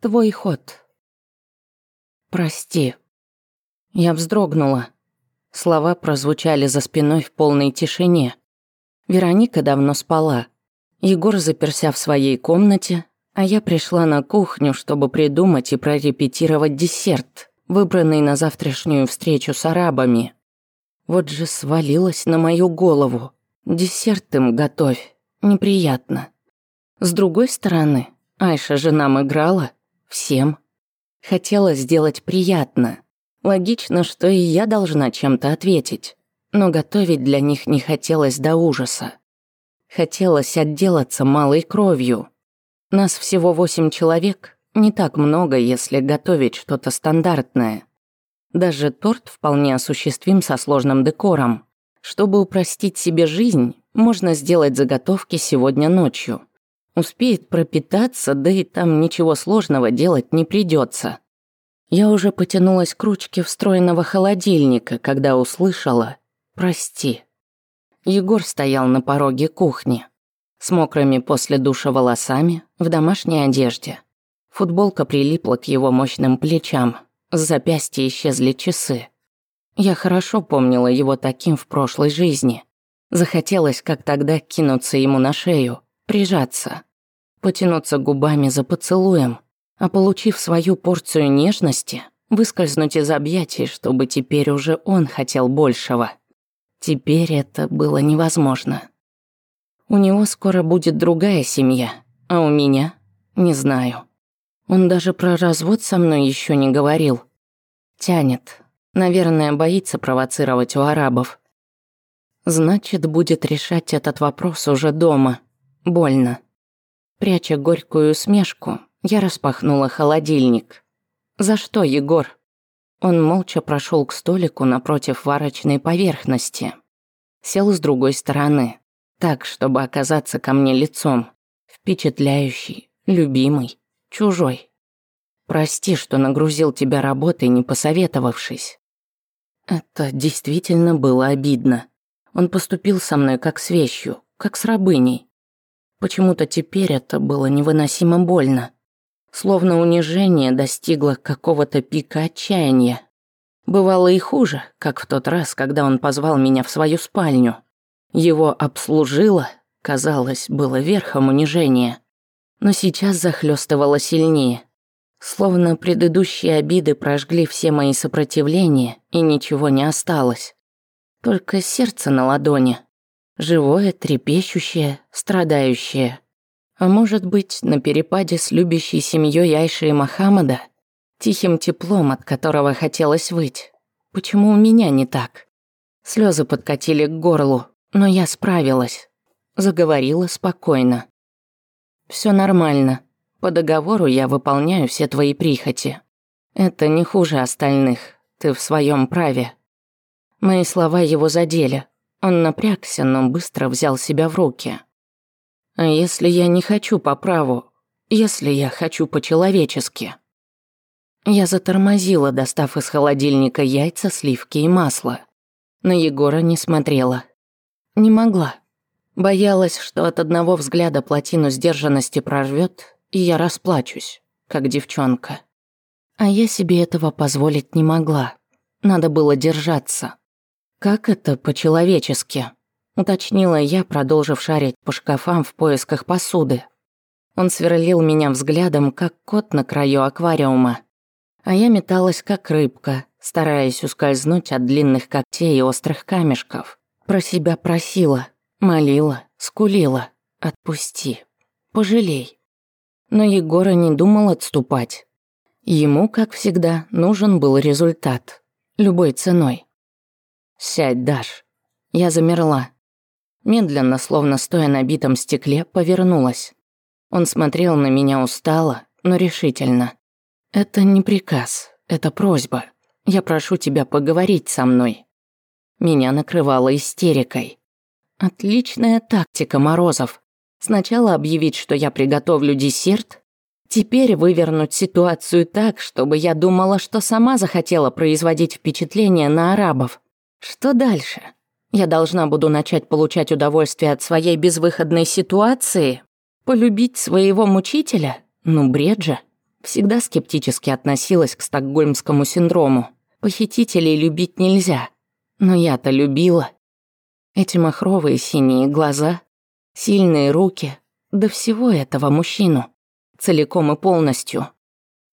Твой ход. Прости. Я вздрогнула. Слова прозвучали за спиной в полной тишине. Вероника давно спала. Егор заперся в своей комнате, а я пришла на кухню, чтобы придумать и прорепетировать десерт, выбранный на завтрашнюю встречу с арабами. Вот же свалилось на мою голову. Десерт им готовь. Неприятно. С другой стороны, Айша же нам играла. Всем. Хотела сделать приятно. Логично, что и я должна чем-то ответить. Но готовить для них не хотелось до ужаса. Хотелось отделаться малой кровью. Нас всего восемь человек, не так много, если готовить что-то стандартное. Даже торт вполне осуществим со сложным декором. Чтобы упростить себе жизнь, можно сделать заготовки сегодня ночью успеет пропитаться, да и там ничего сложного делать не придется. Я уже потянулась к ручке встроенного холодильника, когда услышала «Прости». Егор стоял на пороге кухни, с мокрыми после душа волосами, в домашней одежде. Футболка прилипла к его мощным плечам, с запястья исчезли часы. Я хорошо помнила его таким в прошлой жизни. Захотелось, как тогда, кинуться ему на шею, прижаться потянуться губами за поцелуем, а получив свою порцию нежности, выскользнуть из объятий, чтобы теперь уже он хотел большего. Теперь это было невозможно. У него скоро будет другая семья, а у меня – не знаю. Он даже про развод со мной еще не говорил. Тянет. Наверное, боится провоцировать у арабов. Значит, будет решать этот вопрос уже дома. Больно. Пряча горькую усмешку, я распахнула холодильник. «За что, Егор?» Он молча прошел к столику напротив варочной поверхности. Сел с другой стороны, так, чтобы оказаться ко мне лицом. Впечатляющий, любимый, чужой. Прости, что нагрузил тебя работой, не посоветовавшись. Это действительно было обидно. Он поступил со мной как с вещью, как с рабыней. Почему-то теперь это было невыносимо больно. Словно унижение достигло какого-то пика отчаяния. Бывало и хуже, как в тот раз, когда он позвал меня в свою спальню. Его обслужило, казалось, было верхом унижения. Но сейчас захлестывало сильнее. Словно предыдущие обиды прожгли все мои сопротивления, и ничего не осталось. Только сердце на ладони – Живое, трепещущее, страдающее. А может быть, на перепаде с любящей семьей Айши и Мохаммада, тихим теплом, от которого хотелось выть. Почему у меня не так? Слезы подкатили к горлу, но я справилась. Заговорила спокойно. Все нормально. По договору я выполняю все твои прихоти. Это не хуже остальных. Ты в своем праве. Мои слова его задели. Он напрягся, но быстро взял себя в руки. Если я не хочу по праву? Если я хочу по-человечески?» Я затормозила, достав из холодильника яйца, сливки и масло. На Егора не смотрела. Не могла. Боялась, что от одного взгляда плотину сдержанности прорвет, и я расплачусь, как девчонка. А я себе этого позволить не могла. Надо было держаться. «Как это по-человечески?» – уточнила я, продолжив шарить по шкафам в поисках посуды. Он сверлил меня взглядом, как кот на краю аквариума. А я металась, как рыбка, стараясь ускользнуть от длинных когтей и острых камешков. Про себя просила, молила, скулила. «Отпусти. Пожалей». Но Егора не думал отступать. Ему, как всегда, нужен был результат. Любой ценой. «Сядь, Даш». Я замерла. Медленно, словно стоя на битом стекле, повернулась. Он смотрел на меня устало, но решительно. «Это не приказ, это просьба. Я прошу тебя поговорить со мной». Меня накрывала истерикой. Отличная тактика Морозов. Сначала объявить, что я приготовлю десерт, теперь вывернуть ситуацию так, чтобы я думала, что сама захотела производить впечатление на арабов. Что дальше? Я должна буду начать получать удовольствие от своей безвыходной ситуации? Полюбить своего мучителя? Ну, бред же. Всегда скептически относилась к стокгольмскому синдрому. Похитителей любить нельзя. Но я-то любила. Эти махровые синие глаза, сильные руки, до да всего этого мужчину. Целиком и полностью.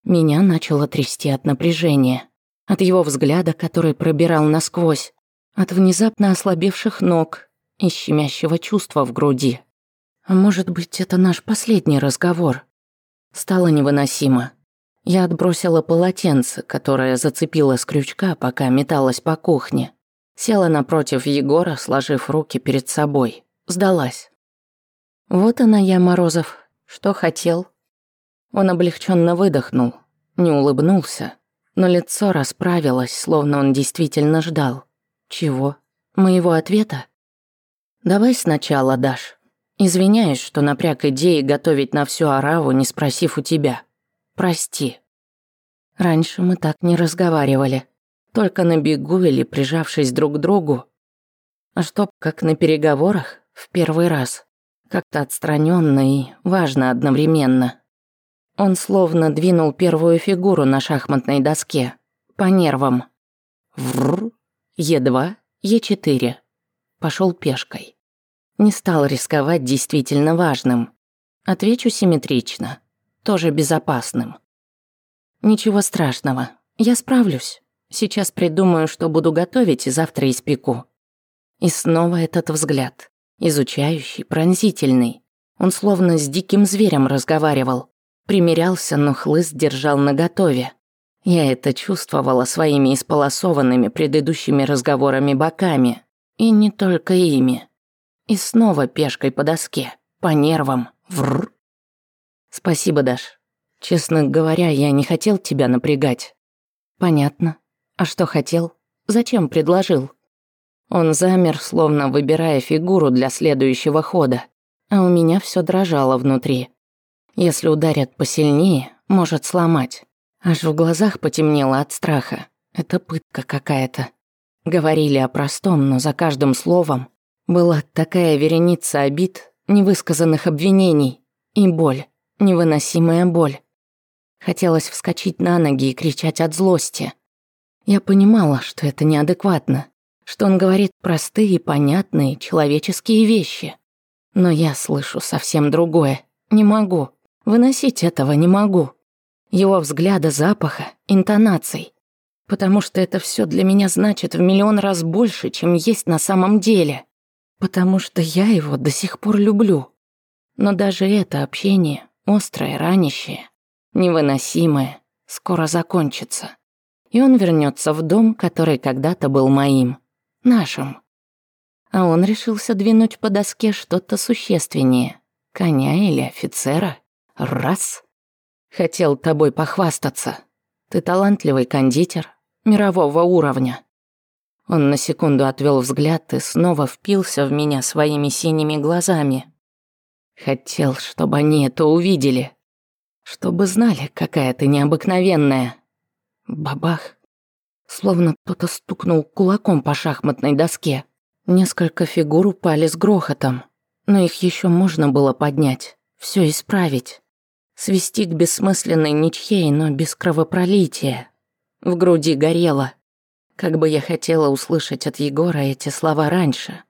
Меня начало трясти от напряжения. От его взгляда, который пробирал насквозь от внезапно ослабевших ног и щемящего чувства в груди. А может быть, это наш последний разговор. Стало невыносимо. Я отбросила полотенце, которое зацепила с крючка, пока металась по кухне. Села напротив Егора, сложив руки перед собой. Сдалась. «Вот она я, Морозов. Что хотел?» Он облегченно выдохнул, не улыбнулся, но лицо расправилось, словно он действительно ждал. Чего? Моего ответа? Давай сначала, Даш. Извиняюсь, что напряг идеи готовить на всю Араву, не спросив у тебя. Прости. Раньше мы так не разговаривали. Только на бегу или прижавшись друг к другу. А чтоб как на переговорах, в первый раз. Как-то отстраненно и важно одновременно. Он словно двинул первую фигуру на шахматной доске. По нервам. Врр. Е2, Е4. Пошел пешкой. Не стал рисковать действительно важным. Отвечу симметрично. Тоже безопасным. Ничего страшного. Я справлюсь. Сейчас придумаю, что буду готовить и завтра испеку. И снова этот взгляд. Изучающий, пронзительный. Он словно с диким зверем разговаривал. Примерялся, но хлыст держал наготове. Я это чувствовала своими исполосованными предыдущими разговорами боками. И не только ими. И снова пешкой по доске, по нервам. Врр. Спасибо, Даш. Честно говоря, я не хотел тебя напрягать. Понятно. А что хотел? Зачем предложил? Он замер, словно выбирая фигуру для следующего хода. А у меня все дрожало внутри. Если ударят посильнее, может сломать. Аж в глазах потемнело от страха. Это пытка какая-то. Говорили о простом, но за каждым словом была такая вереница обид, невысказанных обвинений и боль, невыносимая боль. Хотелось вскочить на ноги и кричать от злости. Я понимала, что это неадекватно, что он говорит простые, понятные, человеческие вещи. Но я слышу совсем другое. Не могу. Выносить этого не могу его взгляда, запаха, интонаций. Потому что это все для меня значит в миллион раз больше, чем есть на самом деле. Потому что я его до сих пор люблю. Но даже это общение, острое, ранящее, невыносимое, скоро закончится. И он вернется в дом, который когда-то был моим, нашим. А он решился двинуть по доске что-то существеннее. Коня или офицера. Раз — Хотел тобой похвастаться. Ты талантливый кондитер мирового уровня». Он на секунду отвел взгляд и снова впился в меня своими синими глазами. Хотел, чтобы они это увидели. Чтобы знали, какая ты необыкновенная. Бабах. Словно кто-то стукнул кулаком по шахматной доске. Несколько фигур упали с грохотом. Но их еще можно было поднять, все исправить свести к бессмысленной ничьей, но без кровопролития. В груди горело. Как бы я хотела услышать от Егора эти слова раньше.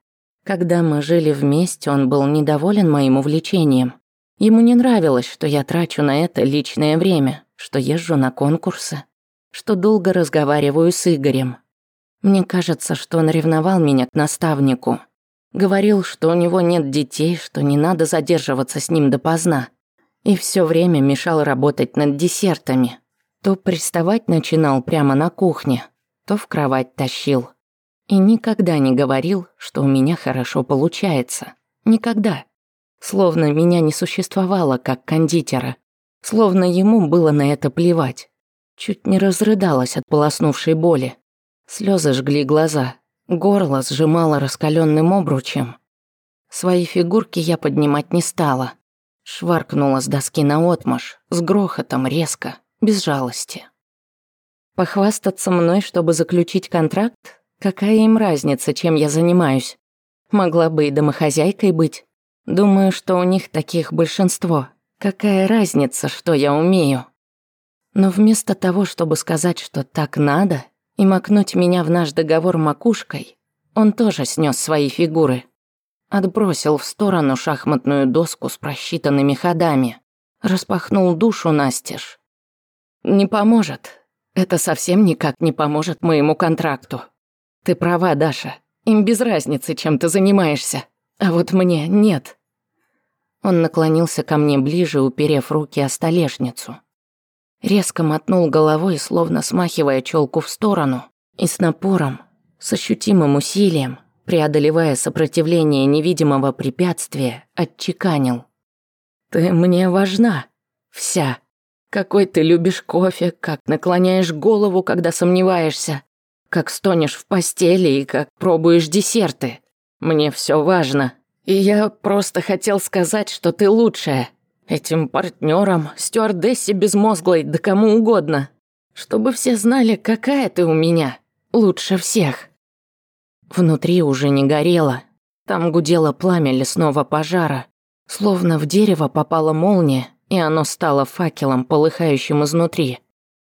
Когда мы жили вместе, он был недоволен моим увлечением. Ему не нравилось, что я трачу на это личное время, что езжу на конкурсы, что долго разговариваю с Игорем. Мне кажется, что он ревновал меня к наставнику. Говорил, что у него нет детей, что не надо задерживаться с ним допоздна и все время мешал работать над десертами. То приставать начинал прямо на кухне, то в кровать тащил. И никогда не говорил, что у меня хорошо получается. Никогда. Словно меня не существовало как кондитера. Словно ему было на это плевать. Чуть не разрыдалась от полоснувшей боли. Слезы жгли глаза, горло сжимало раскаленным обручем. Свои фигурки я поднимать не стала шваркнула с доски на наотмашь, с грохотом резко, без жалости. Похвастаться мной, чтобы заключить контракт? Какая им разница, чем я занимаюсь? Могла бы и домохозяйкой быть. Думаю, что у них таких большинство. Какая разница, что я умею? Но вместо того, чтобы сказать, что так надо, и макнуть меня в наш договор макушкой, он тоже снес свои фигуры отбросил в сторону шахматную доску с просчитанными ходами. Распахнул душу настежь. «Не поможет. Это совсем никак не поможет моему контракту. Ты права, Даша. Им без разницы, чем ты занимаешься. А вот мне нет». Он наклонился ко мне ближе, уперев руки о столешницу. Резко мотнул головой, словно смахивая челку в сторону, и с напором, с ощутимым усилием, преодолевая сопротивление невидимого препятствия, отчеканил. «Ты мне важна. Вся. Какой ты любишь кофе, как наклоняешь голову, когда сомневаешься, как стонешь в постели и как пробуешь десерты. Мне все важно. И я просто хотел сказать, что ты лучшая. Этим партнерам, стюардессе безмозглой, да кому угодно. Чтобы все знали, какая ты у меня. Лучше всех». Внутри уже не горело. Там гудело пламя лесного пожара. Словно в дерево попала молния, и оно стало факелом, полыхающим изнутри.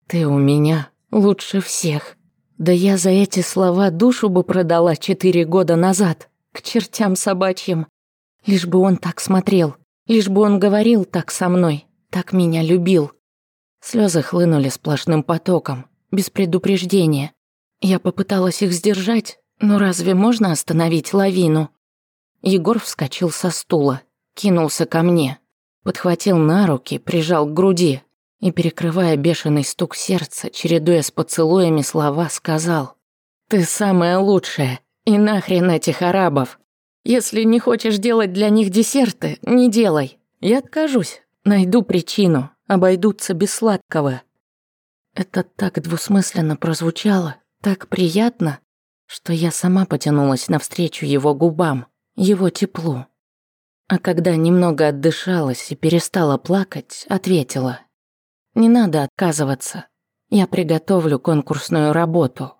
«Ты у меня лучше всех». Да я за эти слова душу бы продала четыре года назад, к чертям собачьим. Лишь бы он так смотрел, лишь бы он говорил так со мной, так меня любил. Слезы хлынули сплошным потоком, без предупреждения. Я попыталась их сдержать, «Ну разве можно остановить лавину?» Егор вскочил со стула, кинулся ко мне, подхватил на руки, прижал к груди и, перекрывая бешеный стук сердца, чередуя с поцелуями слова, сказал «Ты самая лучшая, и нахрен этих арабов! Если не хочешь делать для них десерты, не делай. Я откажусь, найду причину, обойдутся без сладкого». Это так двусмысленно прозвучало, так приятно, что я сама потянулась навстречу его губам, его теплу. А когда немного отдышалась и перестала плакать, ответила. «Не надо отказываться. Я приготовлю конкурсную работу».